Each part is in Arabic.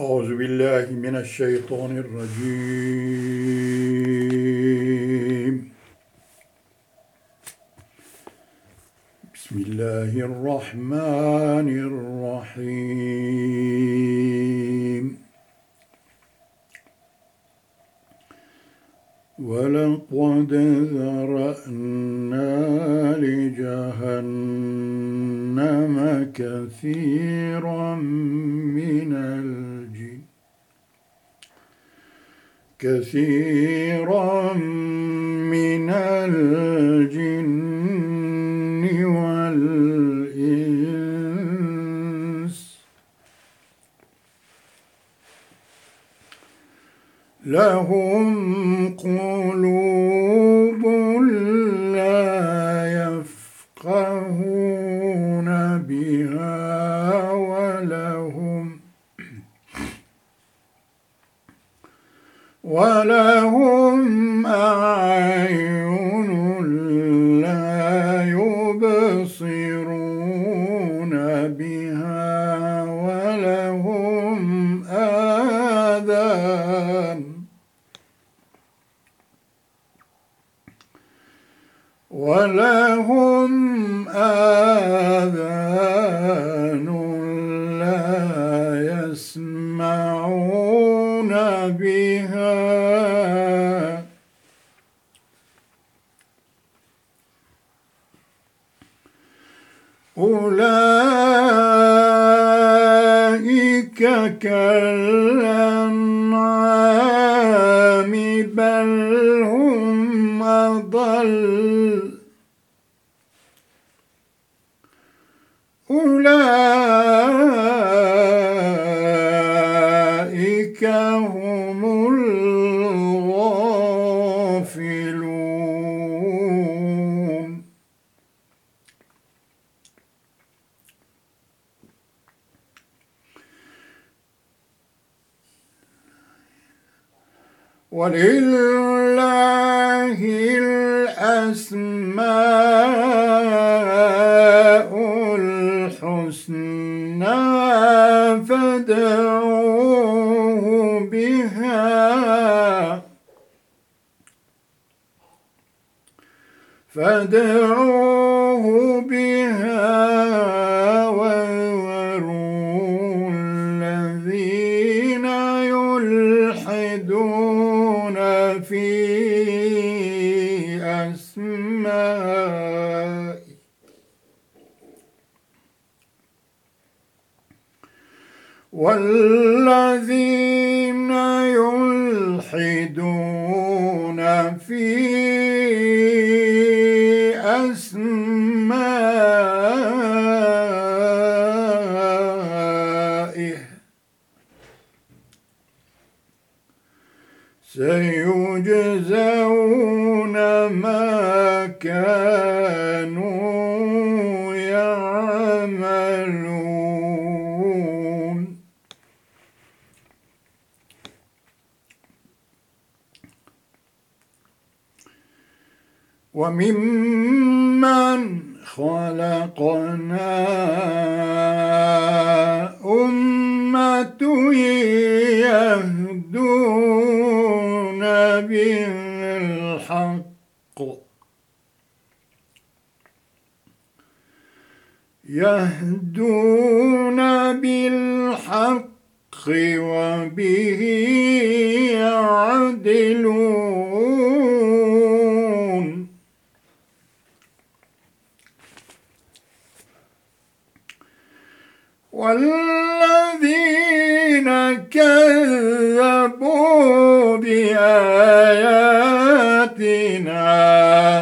أعوذ بالله من الشيطان الرجيم. بسم الله الرحمن الرحيم. ولقد ذرأنا لجهنم كثيرا من الجن كثيرا من الجن والإنس. لهم ولهم ولله الأسماء الحسنى فادعوه بها فادعوه بها وذروا الذين يلحدون في أسمائه والذين يلحدون في وممن خلقنا أمة يهدون بالحق. يهدون بالحق وبه يعدلون. والذين كذبوا بآياتنا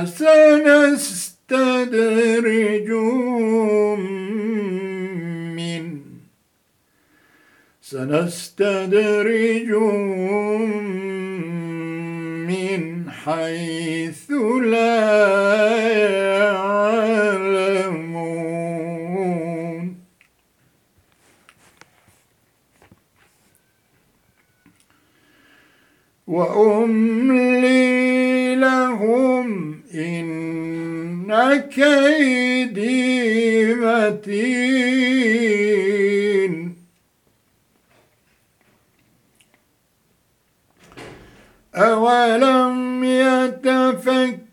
سنستدرجهم من سنستدرجهم من حيث لا كيدي متين أولم يتفكرون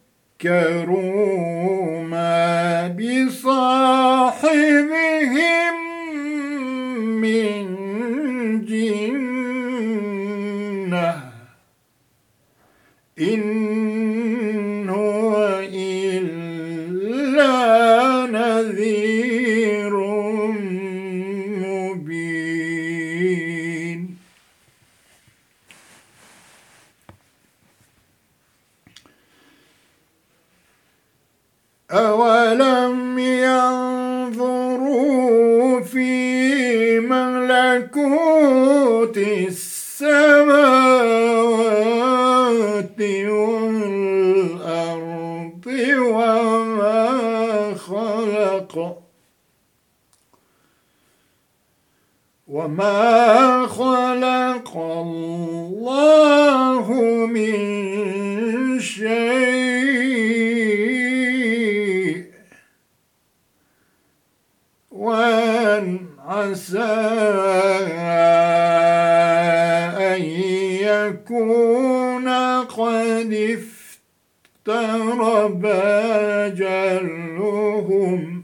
وأن عسى أن يكون قد افترب أجلهم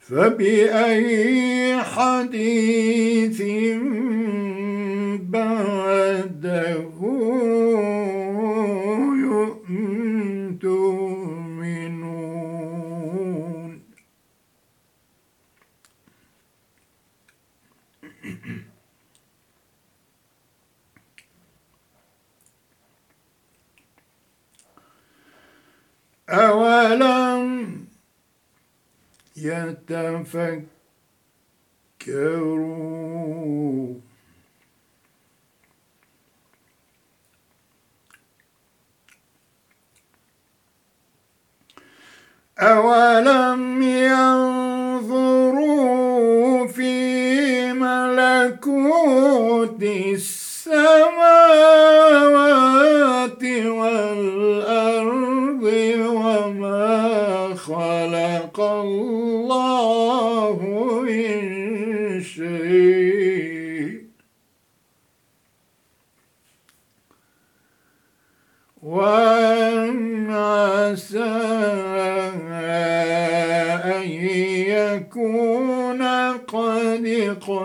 فبأي حديث بعده أولم يتفكروا؟ أولم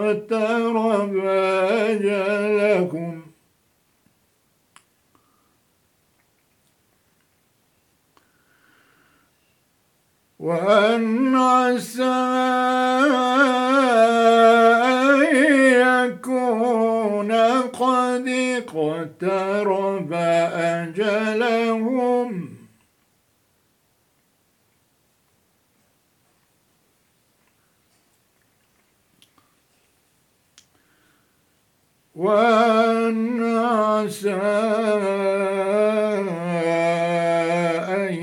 اقترب أجلهم وأن عسى أن يكون قد اقترب أجلهم وأن عسى أن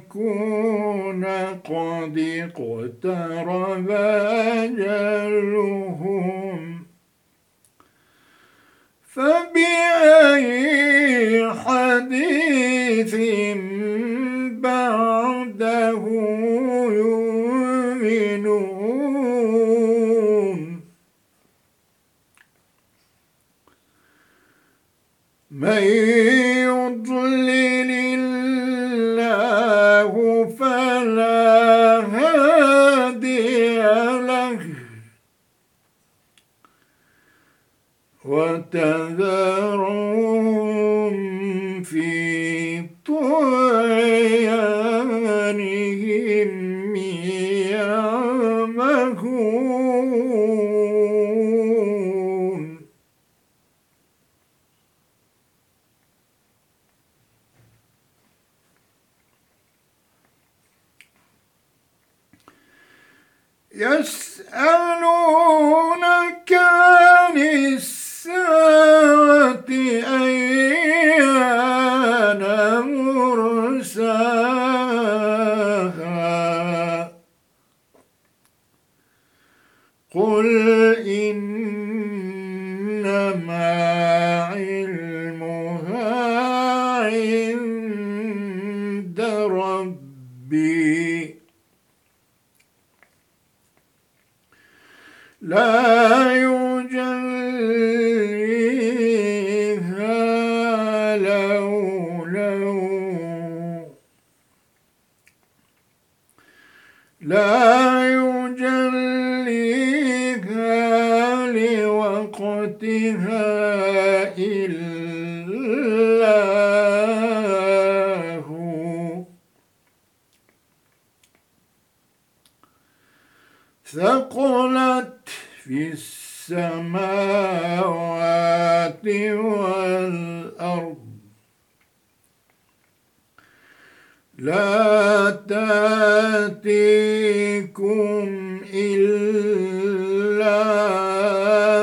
يكون قد اقترب أجلهم يسألونك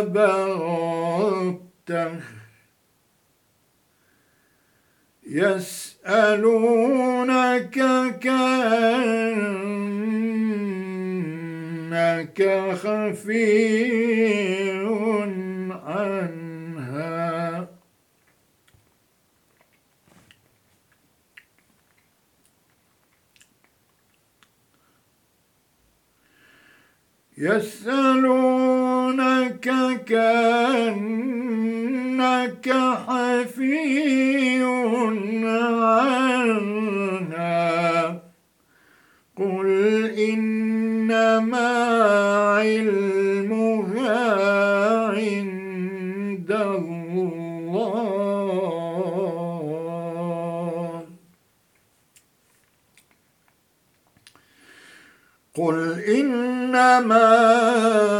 بغتة يسألونك كأنك خفي عنها يسألونك كأنك حفي عنها إنما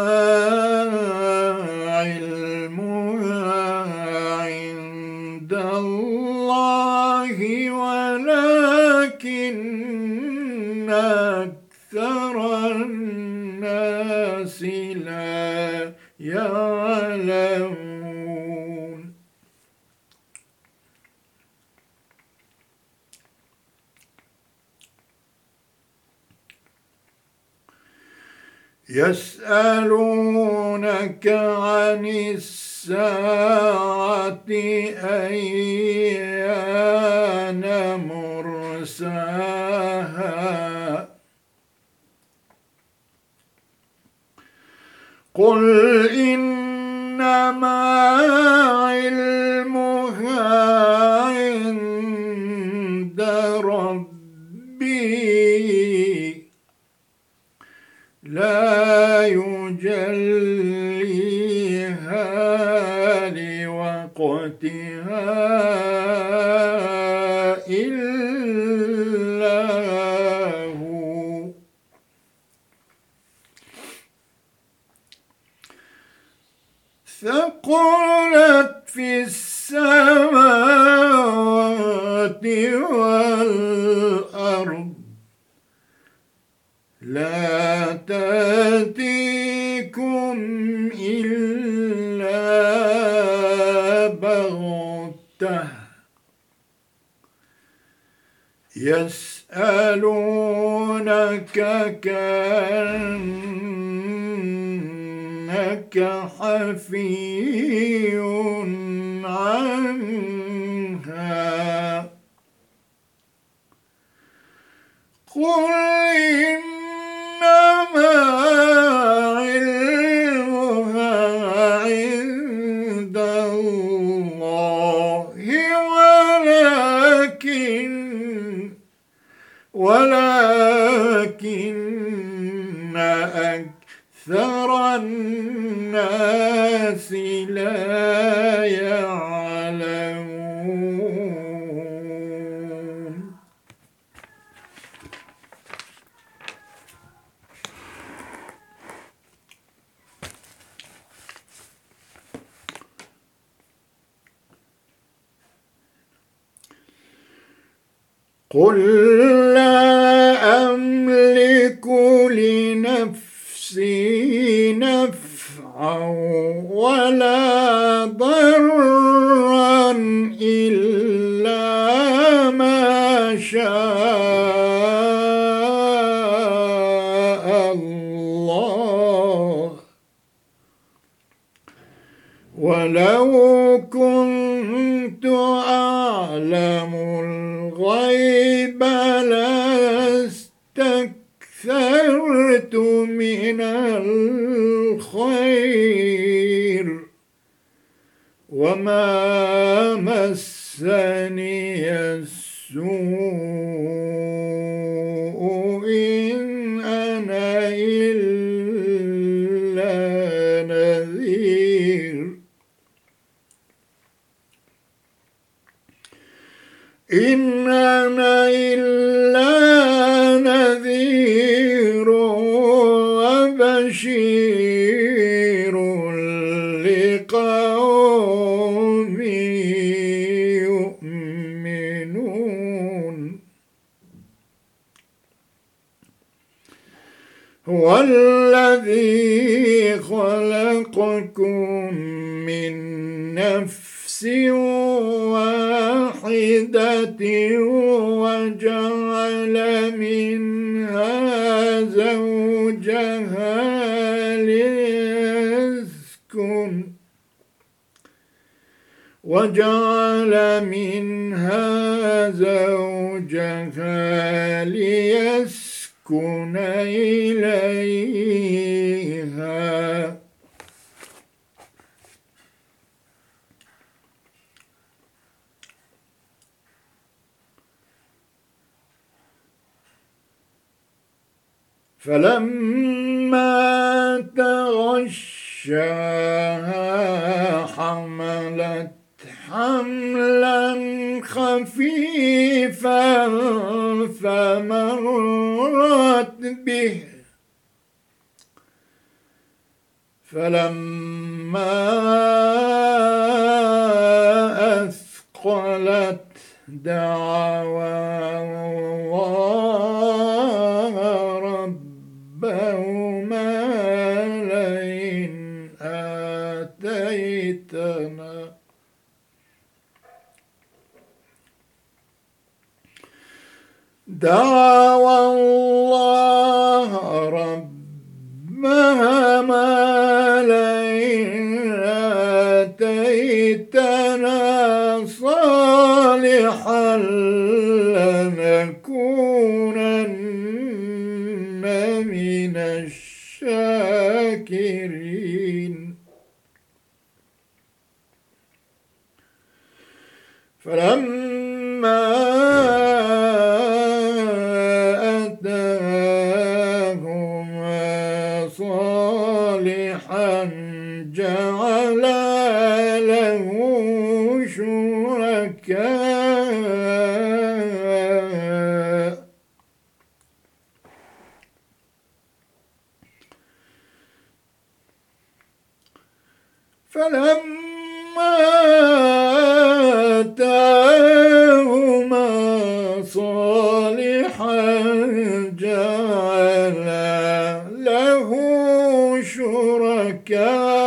يسألونك عن الساعة أيان مرساها. قل يسألونك كأنك حفي عنها. قل إنما ولكن أكثر الناس لا يعلمون قل لا أملك لنفسي نفعا ولا ضرا الخير خير. وما مسني السوء إن أنا إلا نذير. إن أنا فلما تغشاها حملت حملا خفيفا فمرت به. فلما أثقلت دعوا دعوا الله ربهما لئن آتيتنا صالحا لنكونن من الشاكرين. فلما فلما آتاهما صالحا جعل له شركاء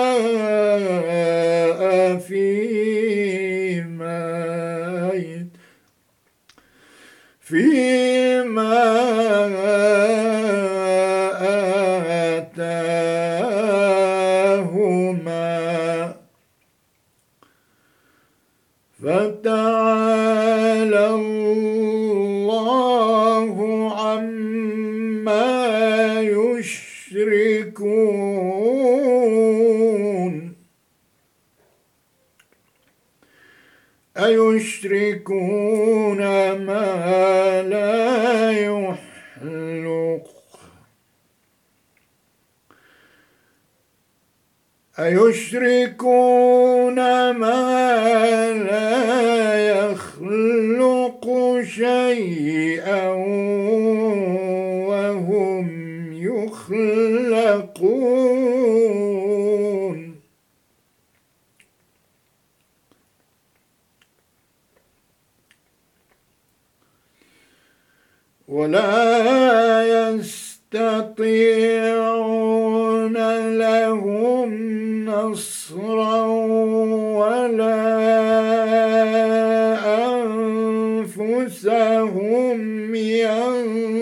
فتعالى الله عما يشركون. أيشركون ما لا يخلق أيشركون ما لا يخلق شيئا وهم يخلقون؟ ولا يستطيعون نصرا ولا أنفسهم ينصرون.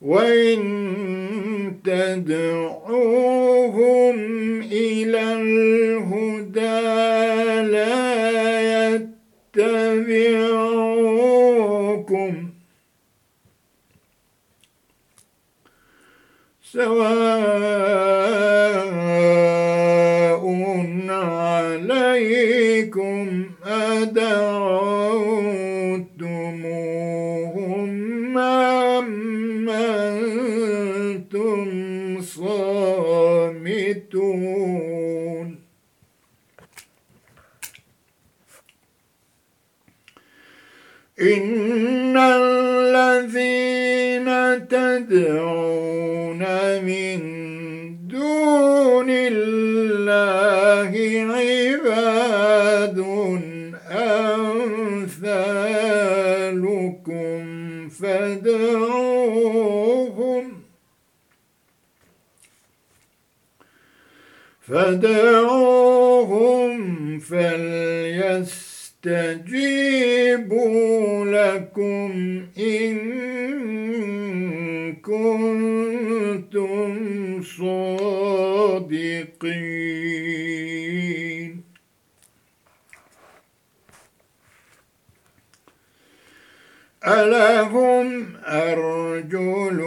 وإن تدعوهم إلى الهدى لا يتبعوكم. سواء عليكم أدعوتموهم صامتون إن الذين تدعون فادعوهم فليستجيبوا لكم إن كنتم صادقين. ألهم أرجل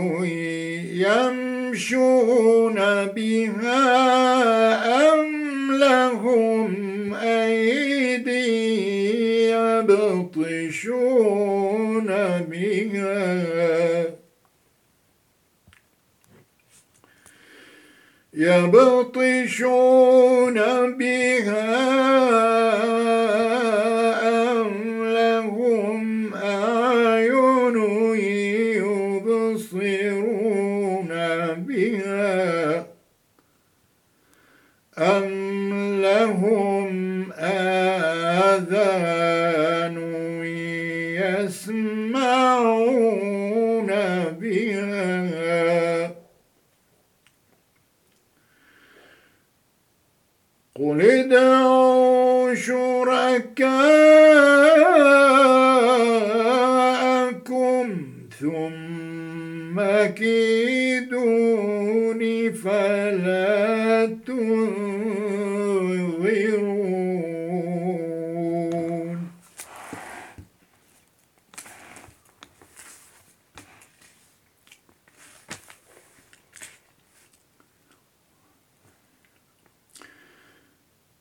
يمشون بها أم لهم أيدي يبطشون بها؟ يبطشون بها قل ادعوا شركاءكم ثم كيدوني فلا تنظرون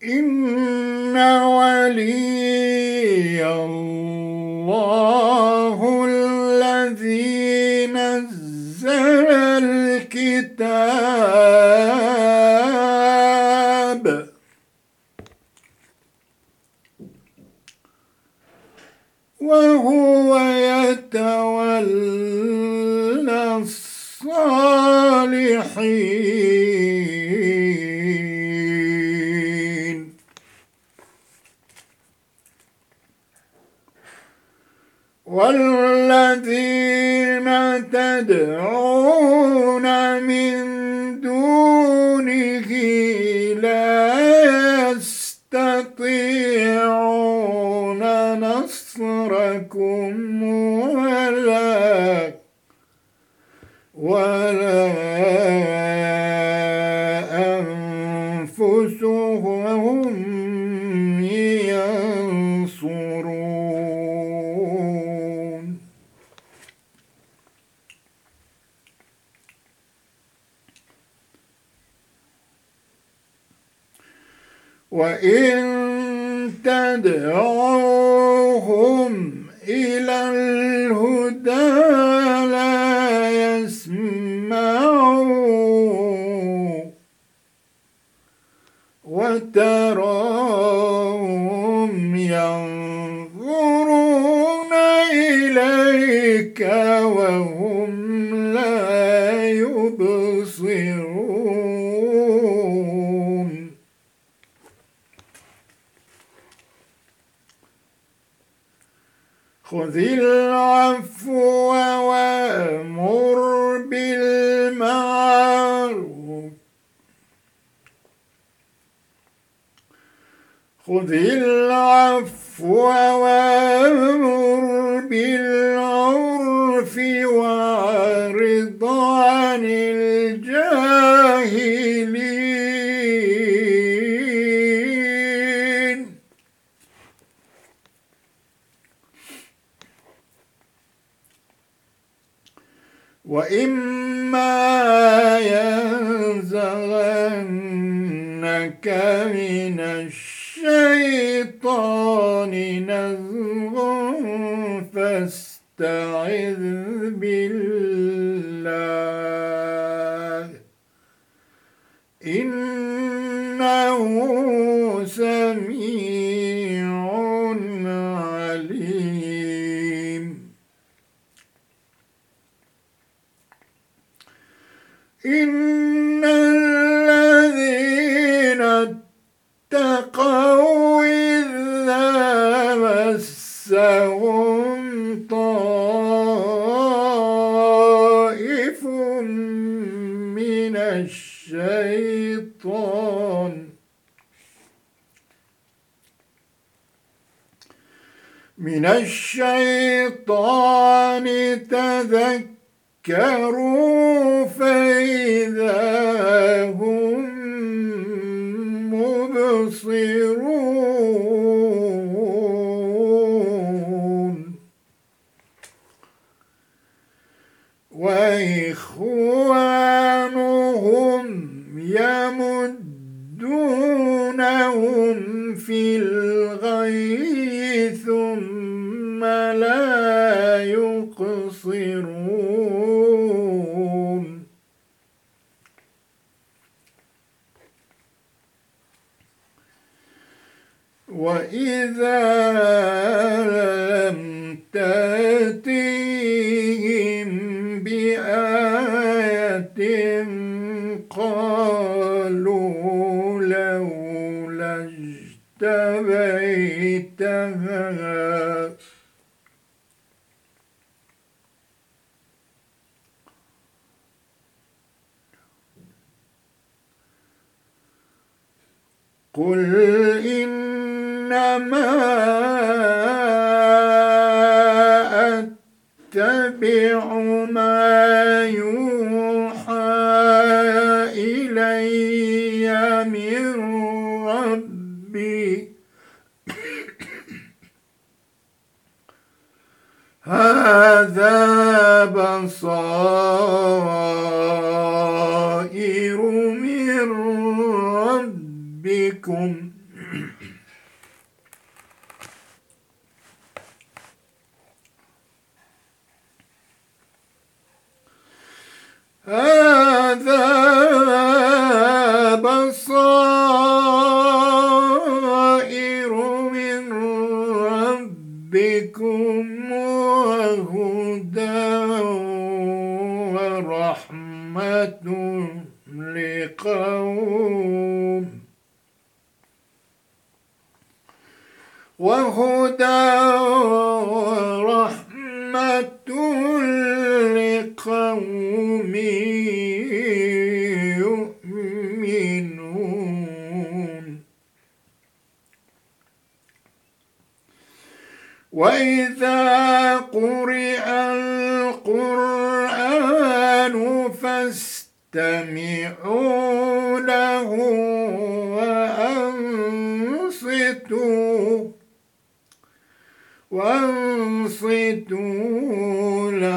إن وإن تدعوهم إلى الهدى لا يسمعوا وتراهم ينظرون إليك وهم لا يبصرون خذ العفو وأمر بالمعروف خذ العفو وأمر فاستعذ بالله. إنه سميع عليم. إن الذين اتقوا إذا مسهم الشيطان من الشيطان تذكروا فإذا هم مبصرون وإخوانهم يمدونهم في الغي ثم لا يقصرون وإذا لم تأتهم Hey!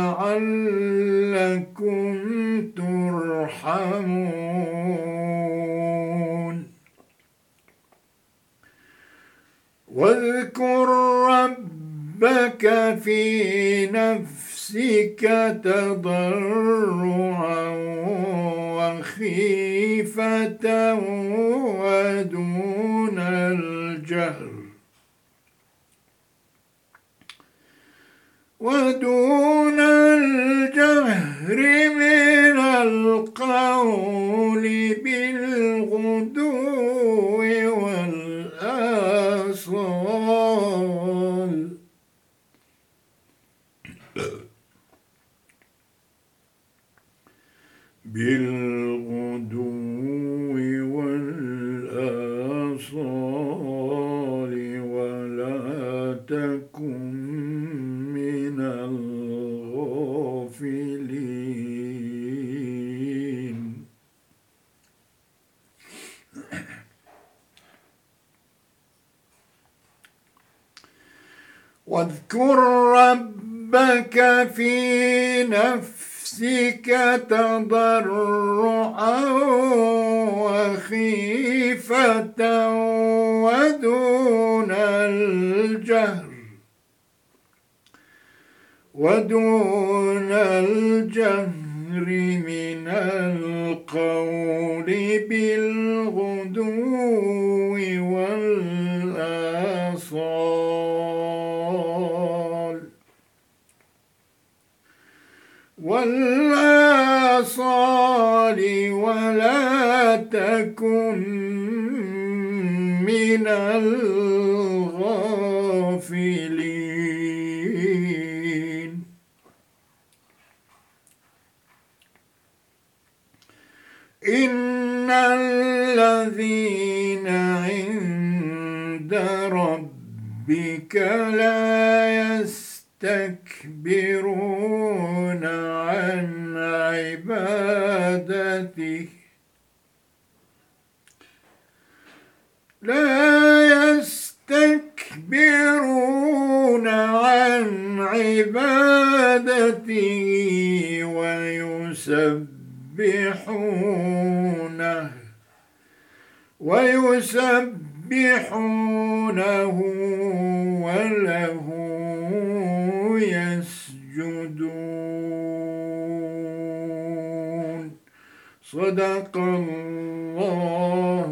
لعلكم ترحمون. واذكر ربك في نفسك تضرعا وخيفة ودون الجهر. ودون الجهر من القول بالغدو والآصال. بالغدو والآصال ولا تكن من الغافلين واذكر ربك في نفسك تضرعا وخيفة ودون الجهر ودون الجهر من القول بالغدو تكن من الغافلين. إن الذين عند ربك لا يستكبرون عن عبادته لا يستكبرون عن عبادته ويسبحونه ويسبحونه وله يسجدون. صدق الله